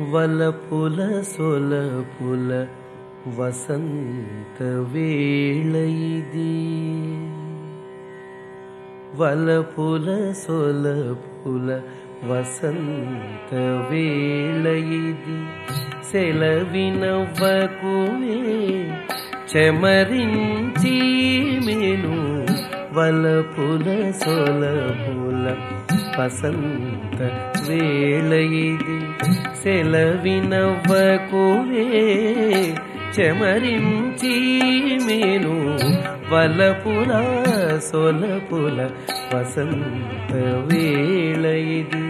వలపుల సొలపుల వసంత వేళ ఇది. వలపుల సొలపుల వసంత వేళ ఇది. సెలవినవ్వకువే చెమరించి మెను. వలపుల సొలపుల వసంత వేళ ఇది. సెలవినవ్వకువే చెమరించి మేను వలపుల సొలపుల వసంత వేళ ఇది.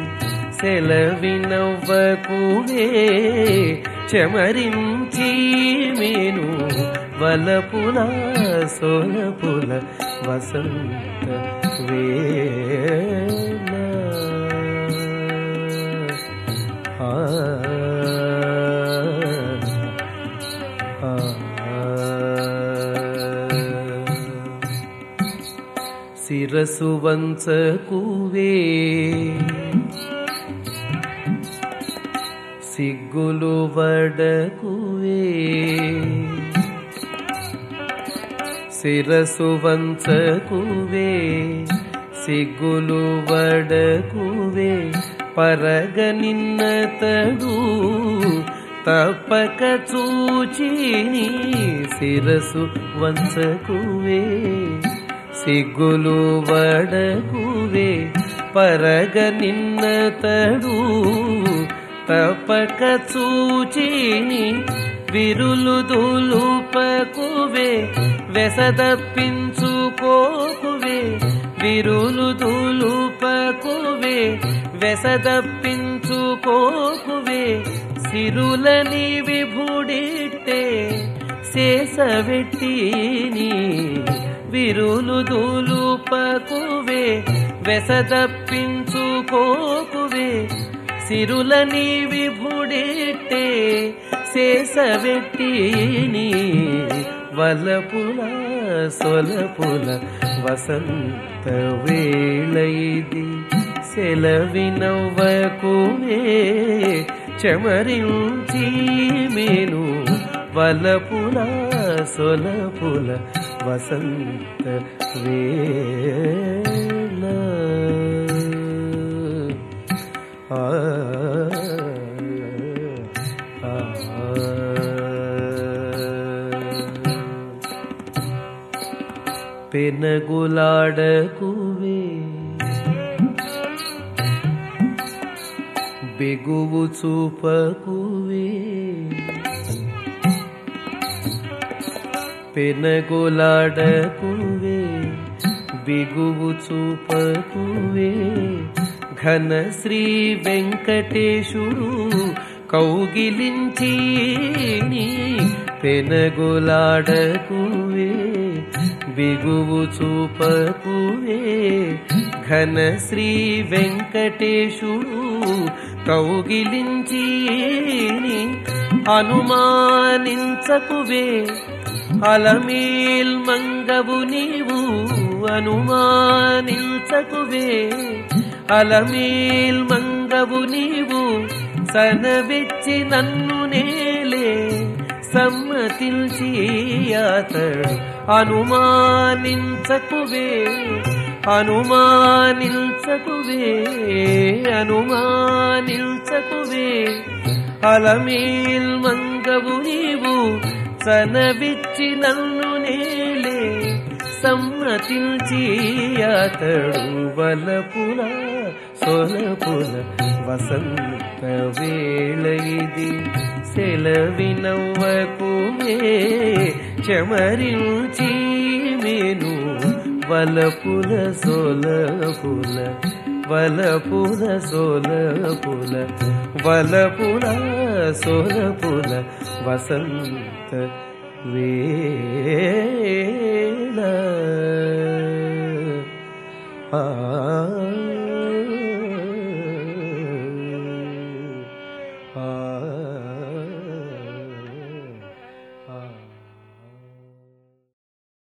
సెలవినవ్వకువే చెమరించి మేను వలపుల సొలపుల వసంత వేళ ఆ శిరసు వంచకువే సిగ్గులు వడకువే శిరసు వంచకువే సిగ్గులు వడకువే పరగ నిన్నతడు తప్పక చూచిని శిరసు వంచకువే సిగ్గులు వడకువే పరగ నిన్నతడు తప్పక చూచిని విరులు దులుపకువే వెసదప్పించుకోకువే విరులు దులుపకువే వెసదప్పించుకోకువే సిరులని విభుడిట్టే శేషవెట్టిని విరులు దూలుపకువే వెసదప్పించుకోకువే. సిరులని విభుడిట్టే శేషవెట్టిని వలపుల సొలపుల వసంత వేళ ఇది సెలవినవ్వకువే చెమరించి మేను వలపుల సొలపుల వసంత వేళ. ఆ ఆ పెనగులాడకువే බෙගුවු සුපකුවේ පෙනගොලාඩකුවේ බිගුවු සුපකුවේ ඝන ශ්‍රී වෙංකටේශුරු කෞගිලින්චීනි පෙනගොලාඩකුවේ බිගුවු සුපකුවේ ಘನ ಶ್ರೀ ವೆಂಕಟೇಶು కౌగిలించి అనుమానించకువే అలమేల్ మంగవు నీవు అనుమానించకువే అలమేల్ మంగవు నీవు సనవెచ్చి నన్ను నేలే సమ్మతిల్చి అతడు అనుమానించకువే అనుమానించకువే అనుమానించకువే అలమేల్ మంగవు నీవు సనవిచ్చి నన్ను నేలే. సమ్మతిల్చి అతడు వలపుల సొలపుల వసంత వేళ ఇది. సెలవినవ్వకువే చెమరించి మేను వలపుల సొలపుల వలపుల సోలపుల వలపుల సోలపుల వసంత వేళ ఆ